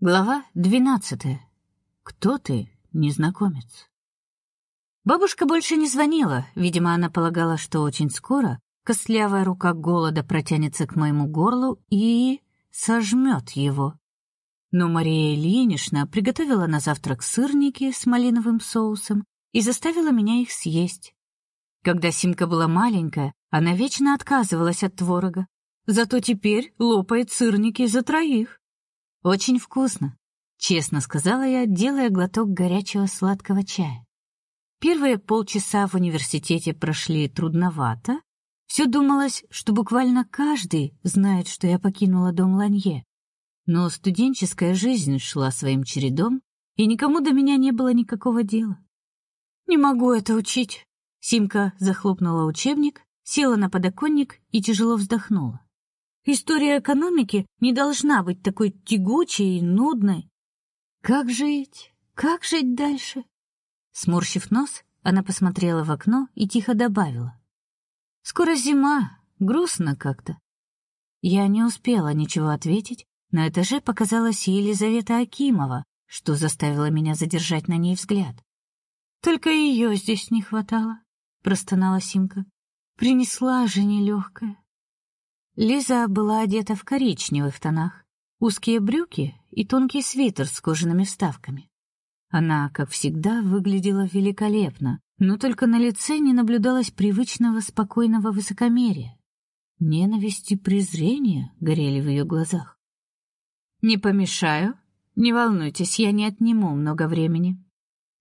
Глава двенадцатая. Кто ты, незнакомец? Бабушка больше не звонила, видимо, она полагала, что очень скоро костлявая рука голода протянется к моему горлу и сожмет его. Но Мария Ильинична приготовила на завтрак сырники с малиновым соусом и заставила меня их съесть. Когда Симка была маленькая, она вечно отказывалась от творога, зато теперь лопает сырники за троих. Очень вкусно, честно сказала я, делая глоток горячего сладкого чая. Первые полчаса в университете прошли трудновато. Все думалось, что буквально каждый знает, что я покинула дом Ланье. Но студенческая жизнь шла своим чередом, и никому до меня не было никакого дела. Не могу это учить. Симка захлопнула учебник, села на подоконник и тяжело вздохнула. История экономики не должна быть такой тягучей и нудной. Как жить? Как жить дальше? Сморщив нос, она посмотрела в окно и тихо добавила: "Скоро зима, грустно как-то". Я не успела ничего ответить. На этаже показалась Елизавета Акимова, что заставило меня задержать на ней взгляд. Только ее здесь не хватало, простонала Симка. Принесла же нелегкая. Лиза была одета в коричневых тонах, узкие брюки и тонкий свитер с кожаными вставками. Она, как всегда, выглядела великолепно, но только на лице не наблюдалось привычного спокойного высокомерия. Ненависть и презрение горели в ее глазах. Не помешаю? Не волнуйтесь, я не отниму много времени.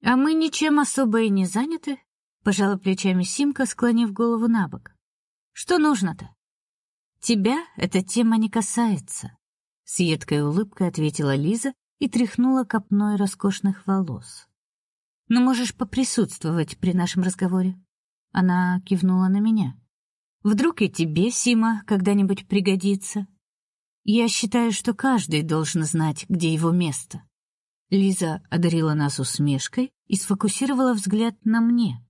А мы ничем особо и не заняты, пожала плечами Симка, склонив голову набок. Что нужно-то? Тебя эта тема не касается, с едкой улыбкой ответила Лиза и тряхнула копной роскошных волос. Но можешь поприсутствовать при нашем разговоре. Она кивнула на меня. Вдруг и тебе, Сима, когда-нибудь пригодится. Я считаю, что каждый должен знать, где его место. Лиза одарила нас усмешкой и сфокусировала взгляд на мне.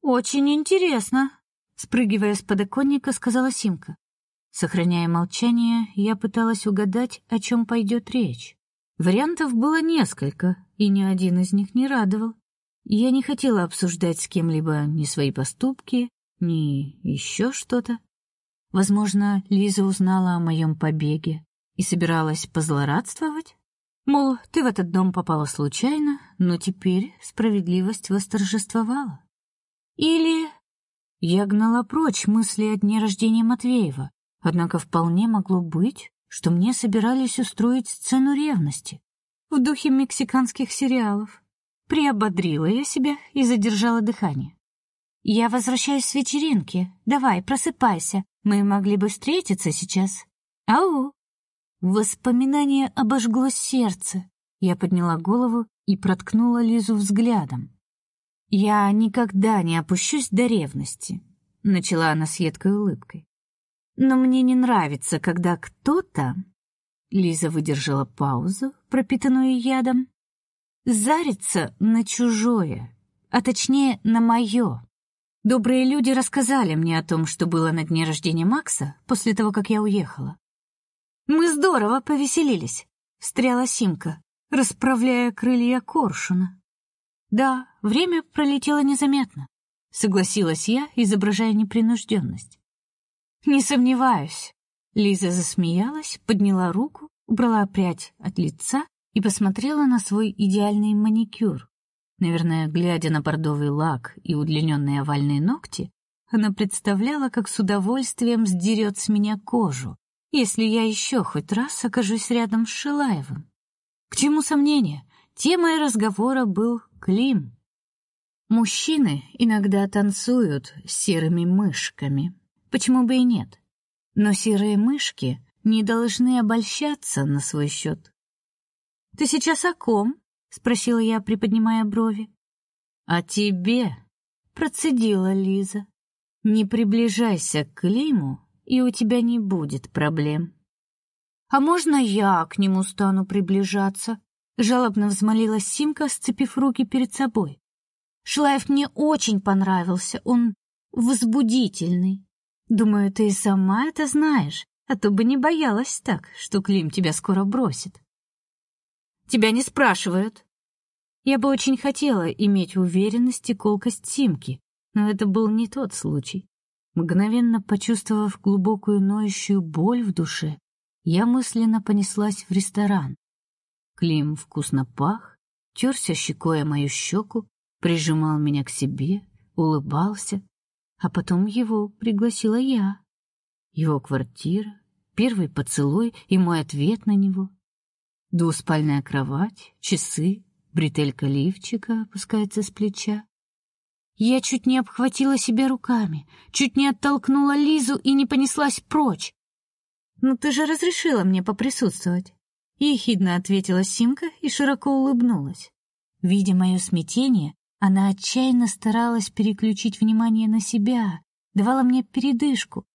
Очень интересно, спрыгивая с подоконника, сказала Симка. Сохраняя молчание, я пыталась угадать, о чем пойдет речь. Вариантов было несколько, и ни один из них не радовал. Я не хотела обсуждать с кем-либо ни свои поступки, ни еще что-то. Возможно, Лиза узнала о моем побеге и собиралась позлорадствовать. Мол, ты в этот дом попала случайно, но теперь справедливость восторжествовала. Или я гнала прочь мысли о дне рождения Матвеева, Однако вполне могло быть, что мне собирались устроить сцену ревности в духе мексиканских сериалов. Приободрила я себя и задержала дыхание. Я возвращаюсь с вечеринки. Давай, просыпайся. Мы могли бы встретиться сейчас. Ау. Воспоминание обожгло сердце. Я подняла голову и проткнула Лизу взглядом. Я никогда не опущусь до ревности, начала она с едкой улыбкой. Но мне не нравится, когда кто-то Лиза выдержала паузу, пропитанную ядом, зарится на чужое, а точнее на мое. Добрые люди рассказали мне о том, что было на дне рождения Макса после того, как я уехала. Мы здорово повеселились, встряла Симка, расправляя крылья коршуна. Да, время пролетело незаметно, согласилась я, изображая непринужденность. Не сомневаюсь. Лиза засмеялась, подняла руку, убрала прядь от лица и посмотрела на свой идеальный маникюр. Наверное, глядя на бордовый лак и удлиненные овальные ногти, она представляла, как с удовольствием сдерет с меня кожу, если я еще хоть раз окажусь рядом с Шилаевым. К чему сомнения? Темой разговора был Клим. Мужчины иногда танцуют с серыми мышками. Почему бы и нет? Но серые мышки не должны обольщаться на свой счет. Ты сейчас о ком? спросила я, приподнимая брови. О тебе, процедила Лиза. Не приближайся к Климу, и у тебя не будет проблем. А можно я к нему стану приближаться? жалобно взмолилась Симка, сцепив руки перед собой. Шлаев мне очень понравился, он возбудительный. Думаю, ты и сама это знаешь, а то бы не боялась так, что Клим тебя скоро бросит. Тебя не спрашивают. Я бы очень хотела иметь уверенность и колкость Симки, но это был не тот случай. Мгновенно почувствовав глубокую ноющую боль в душе, я мысленно понеслась в ресторан. Клим вкусно пах, терся щекой о мою щеку, прижимал меня к себе, улыбался, а потом его пригласила я. Его квартира, первый поцелуй и мой ответ на него. Двуспальная кровать, часы, бретелька лифчика опускается с плеча. Я чуть не обхватила себя руками, чуть не оттолкнула Лизу и не понеслась прочь. «Ну ты же разрешила мне поприсутствовать», — ехидно ответила Симка и широко улыбнулась. Видя мое смятение, она отчаянно старалась переключить внимание на себя, давала мне передышку.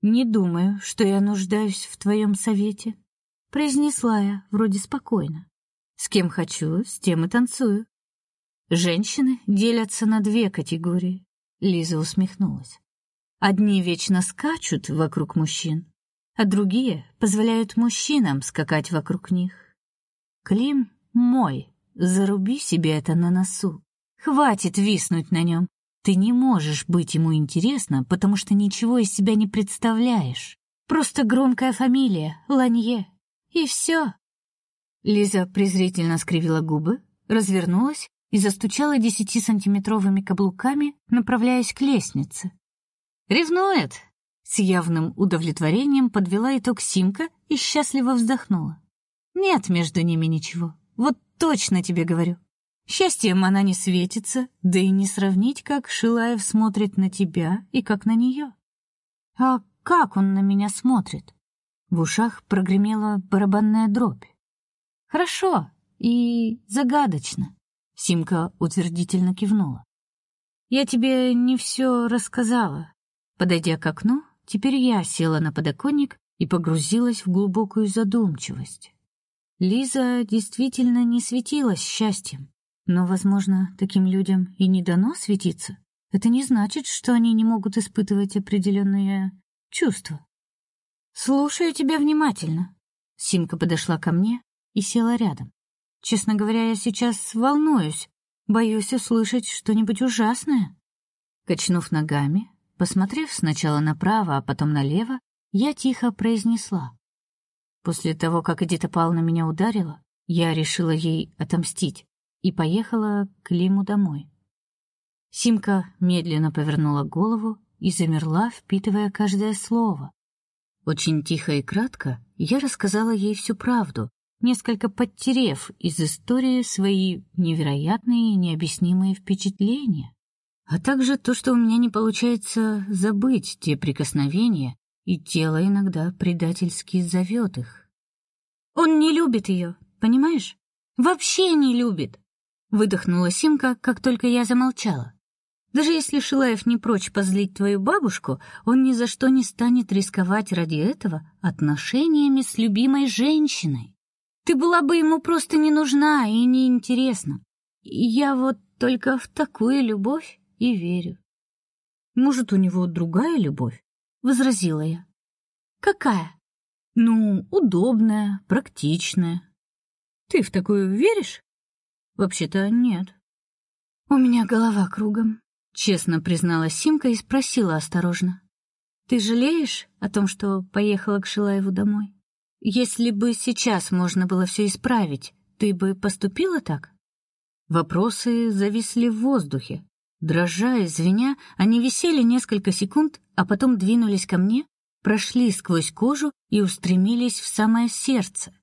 «Не думаю, что я нуждаюсь в твоем совете», — произнесла я вроде спокойно. С кем хочу, с тем и танцую. Женщины делятся на две категории. Лиза усмехнулась. Одни вечно скачут вокруг мужчин, а другие позволяют мужчинам скакать вокруг них. Клим мой. Заруби себе это на носу. Хватит виснуть на нем. Ты не можешь быть ему интересна, потому что ничего из себя не представляешь. Просто громкая фамилия Ланье. И все. Лиза презрительно скривила губы, развернулась и застучала десятисантиметровыми каблуками, направляясь к лестнице. «Ревнует!» С явным удовлетворением подвела итог Симка и счастливо вздохнула. «Нет между ними ничего, вот точно тебе говорю. Счастьем она не светится, да и не сравнить, как Шилаев смотрит на тебя и как на нее. А как он на меня смотрит?» В ушах прогремела барабанная дробь. Хорошо и загадочно. Симка утвердительно кивнула. Я тебе не все рассказала. Подойдя к окну, теперь я села на подоконник и погрузилась в глубокую задумчивость. Лиза действительно не светилась счастьем, но, возможно, таким людям и не дано светиться. Это не значит, что они не могут испытывать определенные чувства. Слушаю тебя внимательно. Симка подошла ко мне, и села рядом. Честно говоря, я сейчас волнуюсь, боюсь услышать что-нибудь ужасное. Качнув ногами, посмотрев сначала направо, а потом налево, я тихо произнесла: После того, как Эдита Павловна меня ударила, я решила ей отомстить и поехала к Лиму домой. Симка медленно повернула голову и замерла, впитывая каждое слово. Очень тихо и кратко я рассказала ей всю правду, несколько подтерев из истории свои невероятные и необъяснимые впечатления, а также то, что у меня не получается забыть те прикосновения, и тело иногда предательски зовет их. Он не любит ее, понимаешь? Вообще не любит, выдохнула Симка, как только я замолчала. Даже если Шилаев не прочь позлить твою бабушку, он ни за что не станет рисковать ради этого отношениями с любимой женщиной. Ты была бы ему просто не нужна и не интересна. Я вот только в такую любовь и верю. Может, у него другая любовь? возразила я. Какая? Ну, удобная, практичная. Ты в такую веришь? Вообще-то нет. У меня голова кругом, честно призналась Симка и спросила осторожно: Ты жалеешь о том, что поехала к Шилаеву домой? Если бы сейчас можно было все исправить, ты бы поступила так? Вопросы зависли в воздухе. Дрожа и звеня, они висели несколько секунд, а потом двинулись ко мне, прошли сквозь кожу и устремились в самое сердце.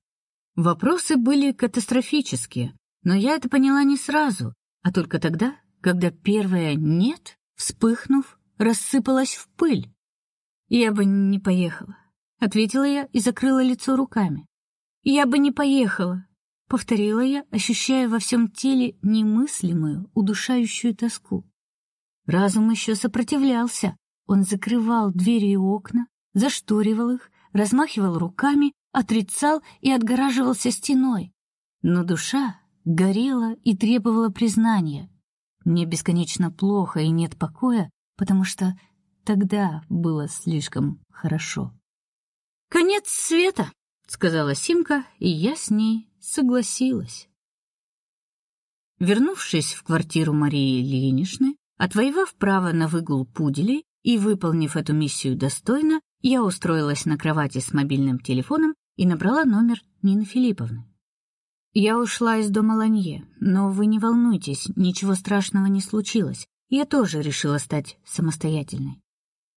Вопросы были катастрофические, но я это поняла не сразу, а только тогда, когда первое «нет», вспыхнув, рассыпалось в пыль. Я бы не поехала ответила я и закрыла лицо руками. Я бы не поехала, повторила я, ощущая во всем теле немыслимую, удушающую тоску. Разум еще сопротивлялся. Он закрывал двери и окна, зашторивал их, размахивал руками, отрицал и отгораживался стеной. Но душа горела и требовала признания. Мне бесконечно плохо и нет покоя, потому что тогда было слишком хорошо. «Конец света», — сказала Симка, и я с ней согласилась. Вернувшись в квартиру Марии Ильиничны, отвоевав право на выгул пуделей и выполнив эту миссию достойно, я устроилась на кровати с мобильным телефоном и набрала номер Нины Филипповны. Я ушла из дома Ланье, но вы не волнуйтесь, ничего страшного не случилось. Я тоже решила стать самостоятельной.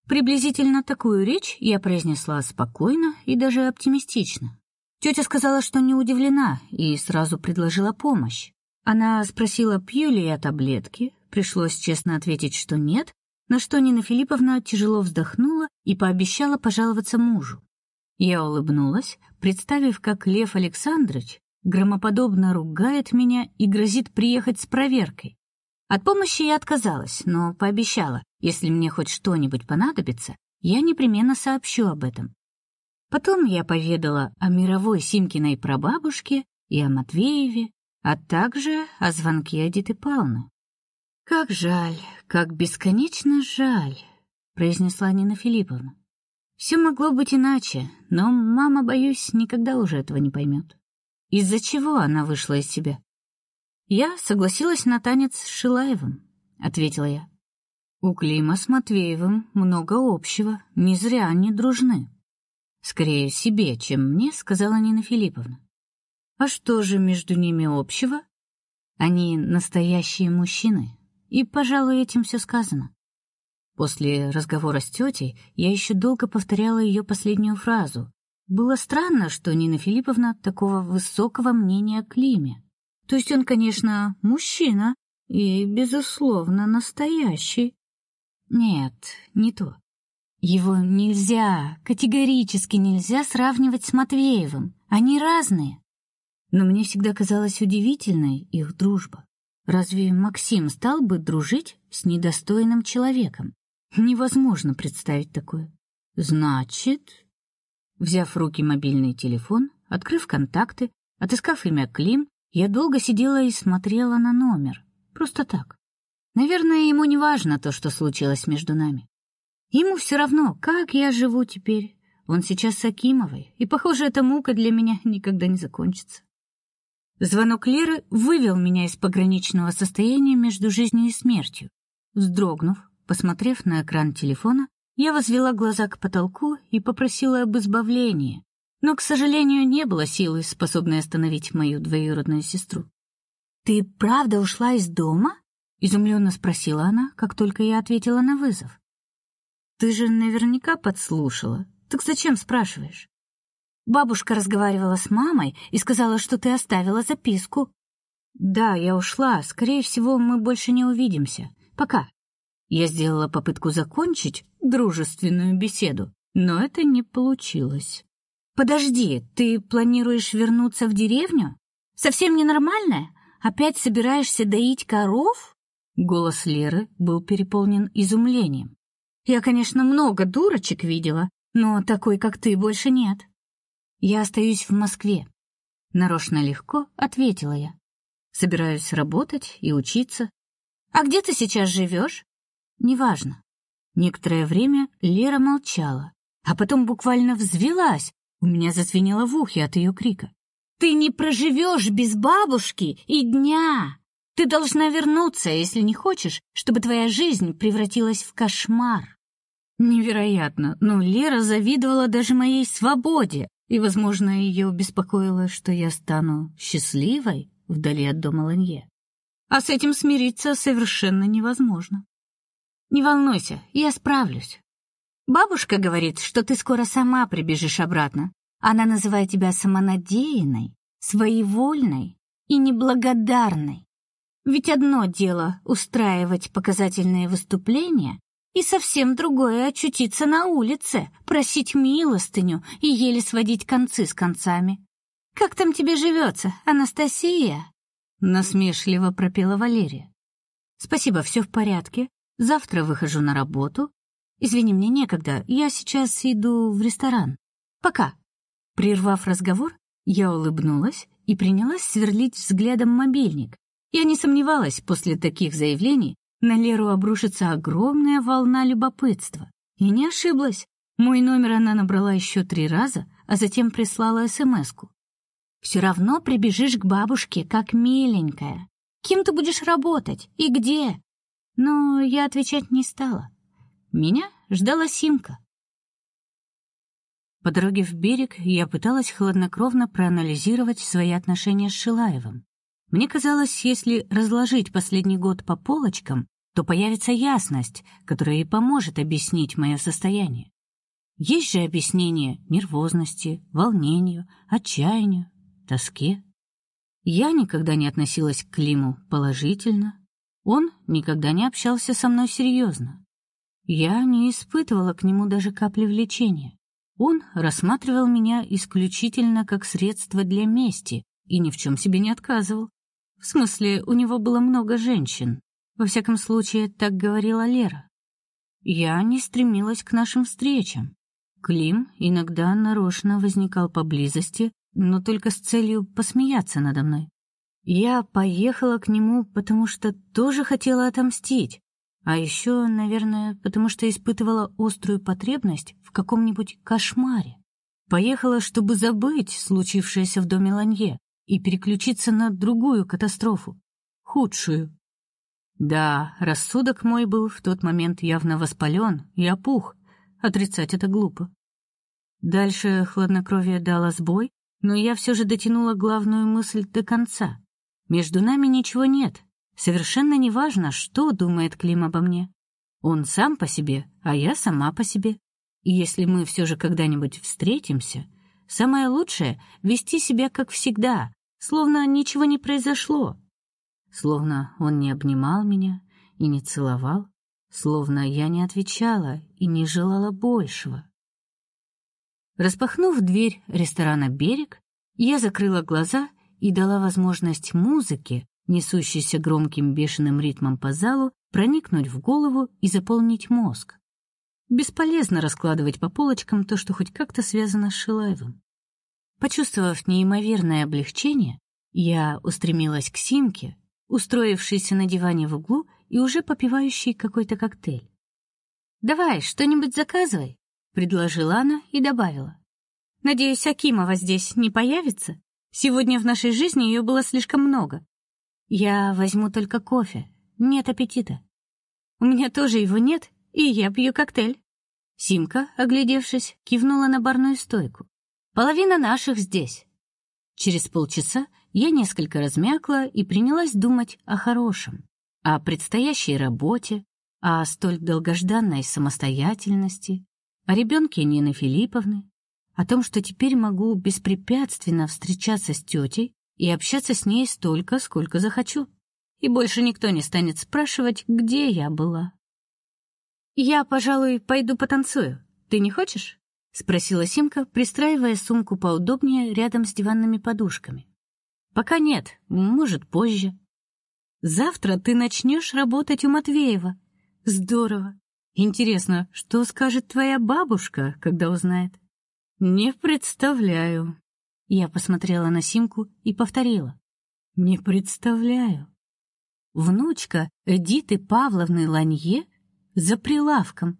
Приблизительно такую речь я произнесла спокойно и даже оптимистично. Тетя сказала, что не удивлена, и сразу предложила помощь. Она спросила, пью ли я таблетки. Пришлось честно ответить, что нет, на что Нина Филипповна тяжело вздохнула и пообещала пожаловаться мужу. Я улыбнулась, представив, как Лев Александрович громоподобно ругает меня и грозит приехать с проверкой. От помощи я отказалась, но пообещала, если мне хоть что-нибудь понадобится, я непременно сообщу об этом. Потом я поведала о мировой Симкиной прабабушке и о Матвееве, а также о звонке Эдиты Павловны. Как жаль, как бесконечно жаль, произнесла Нина Филипповна. Все могло быть иначе, но мама, боюсь, никогда уже этого не поймет. Из-за чего она вышла из себя? Я согласилась на танец с Шилаевым, ответила я. У Клима с Матвеевым много общего, не зря они дружны. Скорее себе, чем мне, сказала Нина Филипповна. А что же между ними общего? Они настоящие мужчины, и, пожалуй, этим все сказано. После разговора с тетей я еще долго повторяла ее последнюю фразу. Было странно, что Нина Филипповна такого высокого мнения о Климе. То есть он, конечно, мужчина и безусловно настоящий. Нет, не то. Его нельзя, категорически нельзя сравнивать с Матвеевым. Они разные. Но мне всегда казалась удивительной их дружба. Разве Максим стал бы дружить с недостойным человеком? Невозможно представить такое. Значит, взяв в руки мобильный телефон, открыв контакты, отыскав имя Клим, я долго сидела и смотрела на номер. Просто так. Наверное, ему не важно то, что случилось между нами. Ему все равно, как я живу теперь. Он сейчас с Акимовой, и, похоже, эта мука для меня никогда не закончится. Звонок Леры вывел меня из пограничного состояния между жизнью и смертью. Вздрогнув, посмотрев на экран телефона, я возвела глаза к потолку и попросила об избавлении, но, к сожалению, не было силы, способной остановить мою двоюродную сестру. Ты правда ушла из дома? изумленно спросила она, как только я ответила на вызов. Ты же наверняка подслушала. Так зачем спрашиваешь? Бабушка разговаривала с мамой и сказала, что ты оставила записку. Да, я ушла. Скорее всего, мы больше не увидимся. Пока. Я сделала попытку закончить дружественную беседу, но это не получилось. Подожди, ты планируешь вернуться в деревню? Совсем ненормальная? Опять собираешься доить коров? Голос Леры был переполнен изумлением. Я, конечно, много дурочек видела, но такой, как ты, больше нет. Я остаюсь в Москве. Нарочно легко ответила я. Собираюсь работать и учиться. А где ты сейчас живешь? Неважно. Некоторое время Лера молчала, а потом буквально взвилась. У меня зазвенело в ухе от ее крика. Ты не проживешь без бабушки и дня. Ты должна вернуться, если не хочешь, чтобы твоя жизнь превратилась в кошмар. Невероятно, но Лера завидовала даже моей свободе. И, возможно, ее беспокоило, что я стану счастливой вдали от дома Ланье. А с этим смириться совершенно невозможно. Не волнуйся, я справлюсь. Бабушка говорит, что ты скоро сама прибежишь обратно. Она называет тебя самонадеянной, своевольной и неблагодарной. Ведь одно дело устраивать показательные выступления, и совсем другое очутиться на улице, просить милостыню и еле сводить концы с концами. Как там тебе живется, Анастасия? насмешливо пропела Валерия. Спасибо, все в порядке. Завтра выхожу на работу. Извини, мне некогда. Я сейчас иду в ресторан. Пока. Прервав разговор, я улыбнулась и принялась сверлить взглядом мобильник. Я не сомневалась после таких заявлений, на Леру обрушится огромная волна любопытства. И не ошиблась. Мой номер она набрала еще три раза, а затем прислала СМСку. Все равно прибежишь к бабушке, как миленькая. Кем ты будешь работать и где? Но я отвечать не стала. Меня ждала Симка. По дороге в берег я пыталась хладнокровно проанализировать свои отношения с Шилаевым. Мне казалось, если разложить последний год по полочкам, то появится ясность, которая и поможет объяснить мое состояние. Есть же объяснение нервозности, волнению, отчаянию, тоске. Я никогда не относилась к Климу положительно, он никогда не общался со мной серьезно. Я не испытывала к нему даже капли влечения. Он рассматривал меня исключительно как средство для мести и ни в чем себе не отказывал. В смысле, у него было много женщин. Во всяком случае, так говорила Лера. Я не стремилась к нашим встречам. Клим иногда нарочно возникал поблизости, но только с целью посмеяться надо мной. Я поехала к нему, потому что тоже хотела отомстить, а еще, наверное, потому что испытывала острую потребность в каком-нибудь кошмаре. Поехала, чтобы забыть случившееся в доме Ланье и переключиться на другую катастрофу, худшую. Да, рассудок мой был в тот момент явно воспален и опух. Отрицать это глупо. Дальше хладнокровие дало сбой, но я все же дотянула главную мысль до конца. Между нами ничего нет. Совершенно неважно, что думает Клим обо мне. Он сам по себе, а я сама по себе. И если мы все же когда-нибудь встретимся, самое лучшее вести себя как всегда, словно ничего не произошло. Словно он не обнимал меня и не целовал, словно я не отвечала и не желала большего. Распахнув дверь ресторана Берег, я закрыла глаза и дала возможность музыке, несущейся громким бешеным ритмом по залу, проникнуть в голову и заполнить мозг. Бесполезно раскладывать по полочкам то, что хоть как-то связано с Шилаевым. Почувствовав неимоверное облегчение, я устремилась к Симке, устроившейся на диване в углу и уже попивающей какой-то коктейль. "Давай, что-нибудь заказывай", предложила она и добавила: "Надеюсь, Акимова здесь не появится. Сегодня в нашей жизни ее было слишком много. Я возьму только кофе. Нет аппетита. У меня тоже его нет, и я пью коктейль". Симка, оглядевшись, кивнула на барную стойку. Половина наших здесь. Через полчаса я несколько размякла и принялась думать о хорошем, о предстоящей работе, о столь долгожданной самостоятельности, о ребенке Нины Филипповны, о том, что теперь могу беспрепятственно встречаться с тетей и общаться с ней столько, сколько захочу, и больше никто не станет спрашивать, где я была. Я, пожалуй, пойду потанцую. Ты не хочешь? спросила Симка, пристраивая сумку поудобнее рядом с диванными подушками. Пока нет, может, позже. Завтра ты начнешь работать у Матвеева. Здорово. Интересно, что скажет твоя бабушка, когда узнает? Не представляю. Я посмотрела на Симку и повторила: Не представляю. Внучка Эдиты Павловны Ланье за прилавком.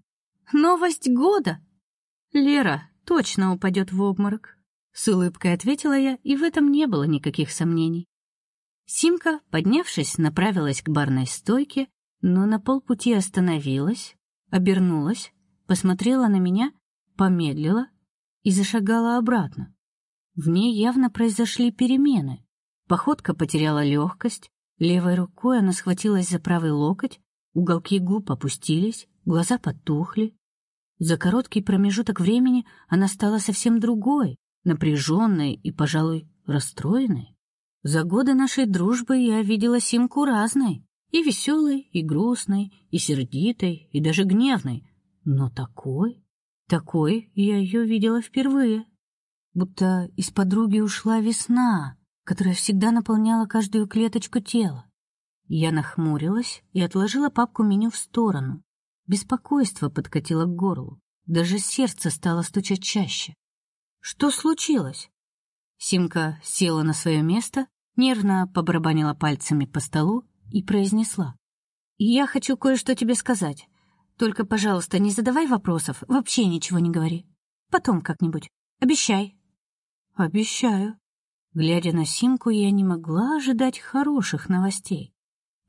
Новость года. Лера точно упадет в обморок, с улыбкой ответила я, и в этом не было никаких сомнений. Симка, поднявшись, направилась к барной стойке, но на полпути остановилась, обернулась, посмотрела на меня, помедлила и зашагала обратно. В ней явно произошли перемены. Походка потеряла легкость, левой рукой она схватилась за правый локоть, уголки губ опустились, глаза потухли. За короткий промежуток времени она стала совсем другой, напряженной и, пожалуй, расстроенной. За годы нашей дружбы я видела Симку разной, и веселой, и грустной, и сердитой, и даже гневной, но такой, такой я ее видела впервые. Будто из подруги ушла весна, которая всегда наполняла каждую клеточку тела. Я нахмурилась и отложила папку меню в сторону. Беспокойство подкатило к горлу. Даже сердце стало стучать чаще. Что случилось? Симка села на свое место, нервно побарабанила пальцами по столу и произнесла: "Я хочу кое-что тебе сказать. Только, пожалуйста, не задавай вопросов, вообще ничего не говори. Потом как-нибудь. Обещай". "Обещаю". Глядя на Симку, я не могла ожидать хороших новостей.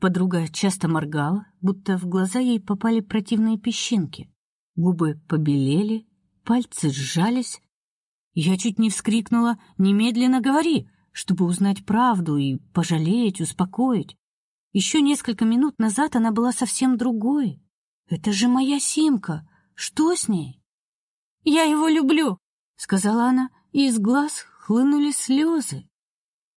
Подруга часто моргала, будто в глаза ей попали противные песчинки. Губы побелели, пальцы сжались. Я чуть не вскрикнула: "Немедленно говори!" чтобы узнать правду и пожалеть, успокоить. Еще несколько минут назад она была совсем другой. Это же моя Симка. Что с ней? Я его люблю, сказала она, и из глаз хлынули слезы.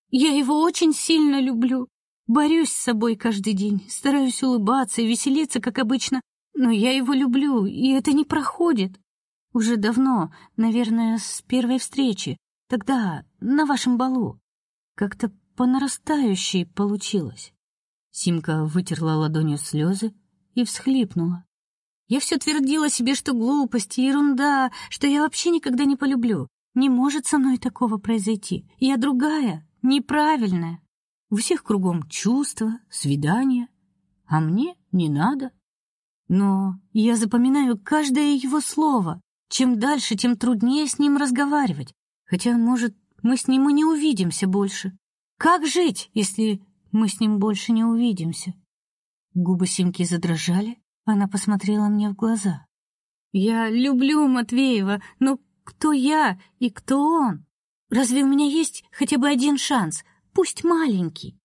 Я его очень сильно люблю. Борюсь с собой каждый день, стараюсь улыбаться и веселиться, как обычно, но я его люблю, и это не проходит. Уже давно, наверное, с первой встречи, тогда на вашем балу. Как-то по нарастающей получилось. Симка вытерла ладонью слезы и всхлипнула. Я все твердила себе, что глупость и ерунда, что я вообще никогда не полюблю. Не может со мной такого произойти. Я другая, неправильная. У всех кругом чувства, свидания, а мне не надо. Но я запоминаю каждое его слово. Чем дальше, тем труднее с ним разговаривать. Хотя, может, мы с ним и не увидимся больше. Как жить, если мы с ним больше не увидимся? Губы Симки задрожали, она посмотрела мне в глаза. Я люблю Матвеева, но кто я и кто он? Разве у меня есть хотя бы один шанс, пусть маленький?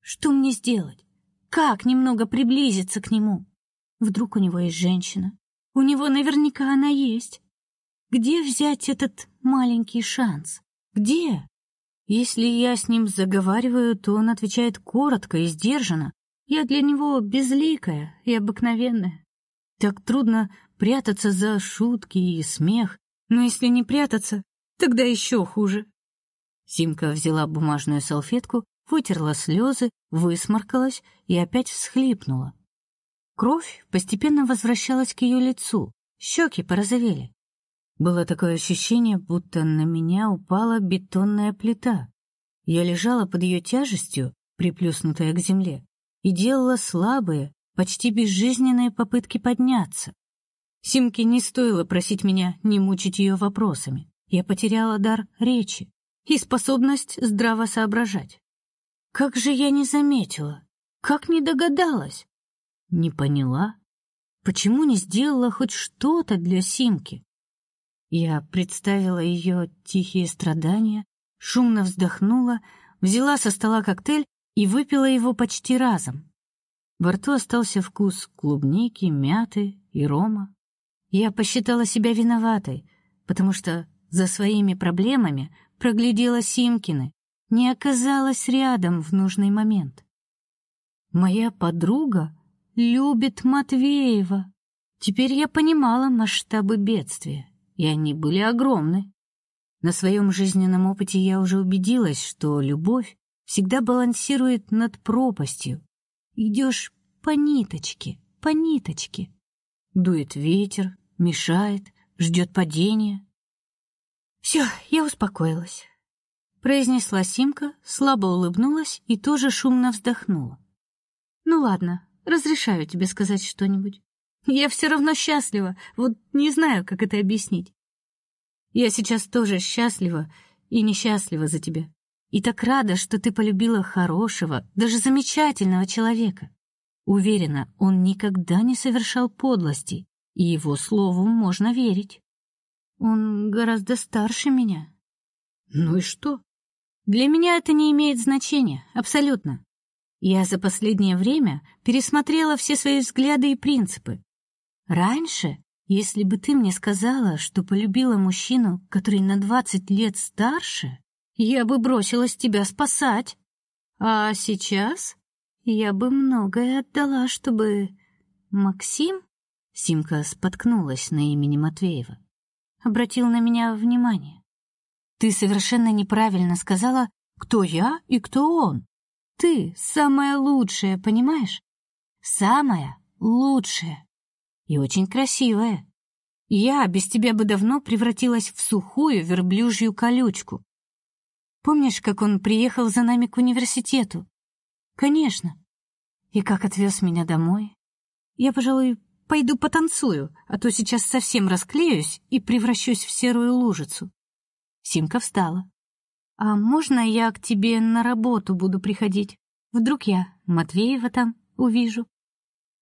Что мне сделать? Как немного приблизиться к нему? Вдруг у него есть женщина? У него наверняка она есть. Где взять этот маленький шанс? Где? Если я с ним заговариваю, то он отвечает коротко и сдержанно. Я для него безликая и обыкновенная. Так трудно прятаться за шутки и смех, но если не прятаться, тогда еще хуже. Симка взяла бумажную салфетку, вытерла слезы, высморкалась и опять всхлипнула. Кровь постепенно возвращалась к ее лицу, щеки порозовели. Было такое ощущение, будто на меня упала бетонная плита. Я лежала под ее тяжестью, приплюснутая к земле, и делала слабые, почти безжизненные попытки подняться. Симке не стоило просить меня не мучить ее вопросами. Я потеряла дар речи и способность здраво соображать. Как же я не заметила? Как не догадалась? Не поняла? Почему не сделала хоть что-то для Симки? Я представила ее тихие страдания, шумно вздохнула, взяла со стола коктейль и выпила его почти разом. Во рту остался вкус клубники, мяты и рома. Я посчитала себя виноватой, потому что за своими проблемами проглядела Симкины, не оказалась рядом в нужный момент. Моя подруга любит Матвеева. Теперь я понимала масштабы бедствия и они были огромны. На своем жизненном опыте я уже убедилась, что любовь всегда балансирует над пропастью. Идешь по ниточке, по ниточке. Дует ветер, мешает, ждет падения. Все, я успокоилась. Произнесла Симка, слабо улыбнулась и тоже шумно вздохнула. Ну ладно, разрешаю тебе сказать что-нибудь. Я все равно счастлива, вот не знаю, как это объяснить. Я сейчас тоже счастлива и несчастлива за тебя. И так рада, что ты полюбила хорошего, даже замечательного человека. Уверена, он никогда не совершал подлостей, и его слову можно верить. Он гораздо старше меня. Ну и что? Для меня это не имеет значения, абсолютно. Я за последнее время пересмотрела все свои взгляды и принципы, Раньше, если бы ты мне сказала, что полюбила мужчину, который на двадцать лет старше, я бы бросилась тебя спасать. А сейчас я бы многое отдала, чтобы Максим, Симка споткнулась на имени Матвеева, обратил на меня внимание. Ты совершенно неправильно сказала, кто я и кто он. Ты самая лучшая, понимаешь? Самая лучшая и очень красивая. Я без тебя бы давно превратилась в сухую верблюжью колючку. Помнишь, как он приехал за нами к университету? Конечно. И как отвез меня домой? Я, пожалуй, пойду потанцую, а то сейчас совсем расклеюсь и превращусь в серую лужицу. Симка встала. А можно я к тебе на работу буду приходить? Вдруг я Матвеева там увижу?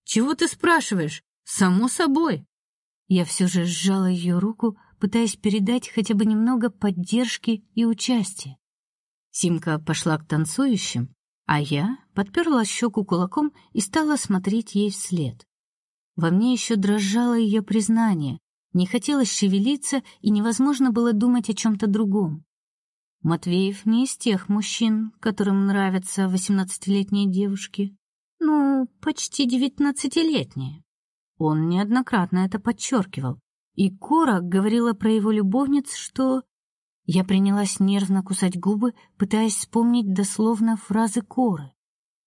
Чего ты спрашиваешь? Само собой. Я все же сжала ее руку, пытаясь передать хотя бы немного поддержки и участия. Симка пошла к танцующим, а я подперла щеку кулаком и стала смотреть ей вслед. Во мне еще дрожало ее признание, не хотелось шевелиться и невозможно было думать о чем то другом. Матвеев не из тех мужчин, которым нравятся восемнадцатилетние девушки. Ну, почти девятнадцатилетние. Он неоднократно это подчеркивал. И Кора говорила про его любовниц, что я принялась нервно кусать губы, пытаясь вспомнить дословно фразы Коры.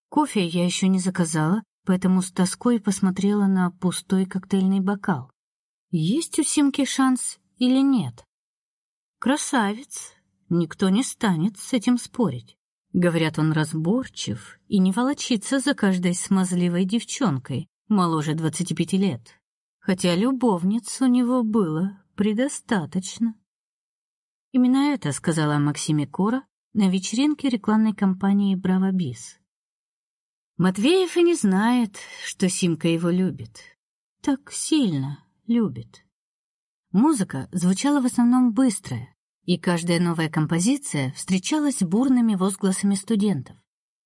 Кофе я еще не заказала, поэтому с тоской посмотрела на пустой коктейльный бокал. Есть у Симки шанс или нет? Красавец, Никто не станет с этим спорить. Говорят, он разборчив и не волочится за каждой смазливой девчонкой моложе двадцати пяти лет. Хотя любовниц у него было предостаточно. Именно это сказала Максиме Кора на вечеринке рекламной кампании Браво Бис. Матвеев и не знает, что Симка его любит. Так сильно любит. Музыка звучала в основном быстрая, и каждая новая композиция встречалась бурными возгласами студентов.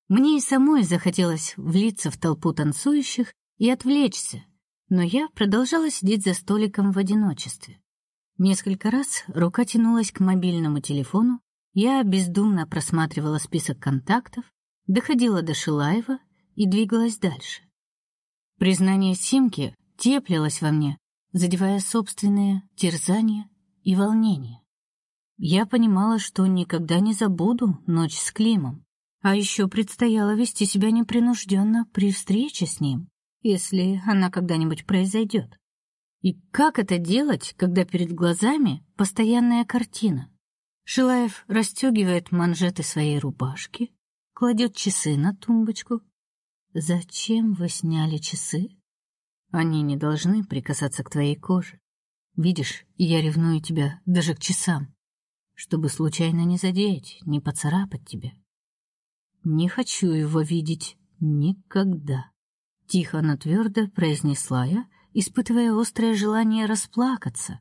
Мне и самой захотелось влиться в толпу танцующих и отвлечься, но я продолжала сидеть за столиком в одиночестве. Несколько раз рука тянулась к мобильному телефону, я бездумно просматривала список контактов, доходила до Шилаева и двигалась дальше. Признание Симки теплилось во мне, задевая собственные терзания и волнения. Я понимала, что никогда не забуду ночь с Климом, а еще предстояло вести себя непринужденно при встрече с ним, если она когда-нибудь произойдет. И как это делать, когда перед глазами постоянная картина? Шилаев расстегивает манжеты своей рубашки, кладет часы на тумбочку. Зачем вы сняли часы? Они не должны прикасаться к твоей коже. Видишь, я ревную тебя даже к часам чтобы случайно не задеть, не поцарапать тебя. Не хочу его видеть никогда, тихо, но твердо произнесла я, испытывая острое желание расплакаться.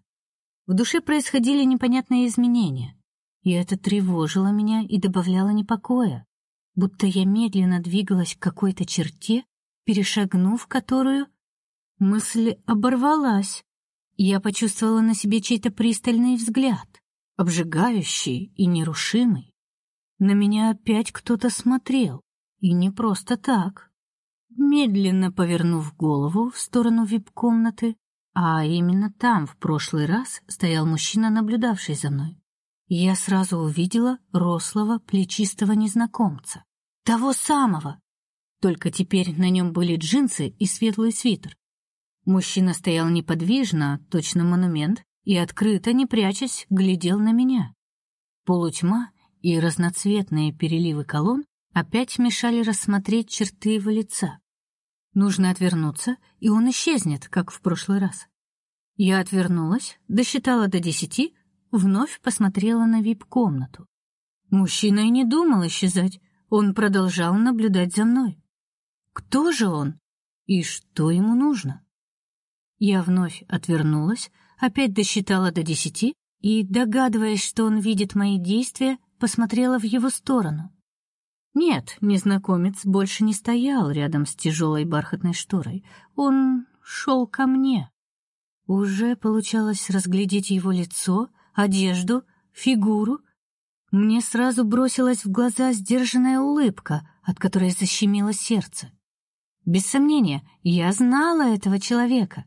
В душе происходили непонятные изменения, и это тревожило меня и добавляло непокоя, будто я медленно двигалась к какой-то черте, перешагнув которую мысль оборвалась. Я почувствовала на себе чей-то пристальный взгляд обжигающий и нерушимый. На меня опять кто-то смотрел, и не просто так. Медленно повернув голову в сторону вип-комнаты, а именно там в прошлый раз стоял мужчина, наблюдавший за мной. Я сразу увидела рослого, плечистого незнакомца, того самого. Только теперь на нем были джинсы и светлый свитер. Мужчина стоял неподвижно, точно монумент, и открыто, не прячась, глядел на меня. Полутьма и разноцветные переливы колонн опять мешали рассмотреть черты его лица. Нужно отвернуться, и он исчезнет, как в прошлый раз. Я отвернулась, досчитала до десяти, вновь посмотрела на вип-комнату. Мужчина и не думал исчезать, он продолжал наблюдать за мной. Кто же он и что ему нужно? Я вновь отвернулась, опять досчитала до десяти и, догадываясь, что он видит мои действия, посмотрела в его сторону. Нет, незнакомец больше не стоял рядом с тяжелой бархатной шторой. Он шел ко мне. Уже получалось разглядеть его лицо, одежду, фигуру. Мне сразу бросилась в глаза сдержанная улыбка, от которой защемило сердце. Без сомнения, я знала этого человека.